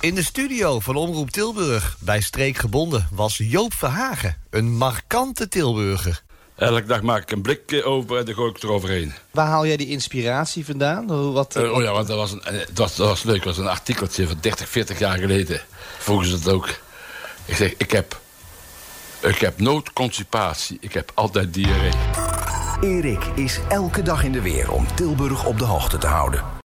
In de studio van Omroep Tilburg, bij Streekgebonden, was Joop Verhagen. Een markante Tilburger. Elke dag maak ik een blik over en dan gooi ik het eroverheen. Waar haal jij die inspiratie vandaan? Wat, eh, oh ja, want dat was, een, eh, dat, was, leuk. Dat was een artikeltje van 30, 40 jaar geleden. Vroegen ze het ook. Ik zeg, ik heb, ik heb noodconstipatie. Ik heb altijd diarree. Erik is elke dag in de weer om Tilburg op de hoogte te houden.